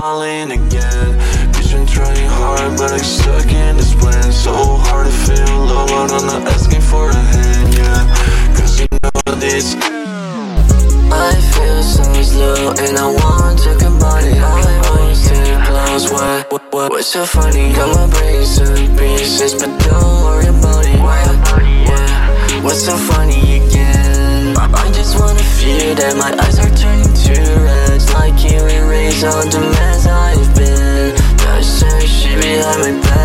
falling again. Bitch been trying hard but I'm stuck in this plan. So hard to feel low but I'm not asking for a hand, yeah. Cause you know this. I feel so slow and I want to combine it I want to close. What, what, what's so funny? Got my brains to pieces but don't worry about it. Yeah. What's so funny again? I just wanna feel that my eyes are turning so demands I've been. Now Touch and she behind my back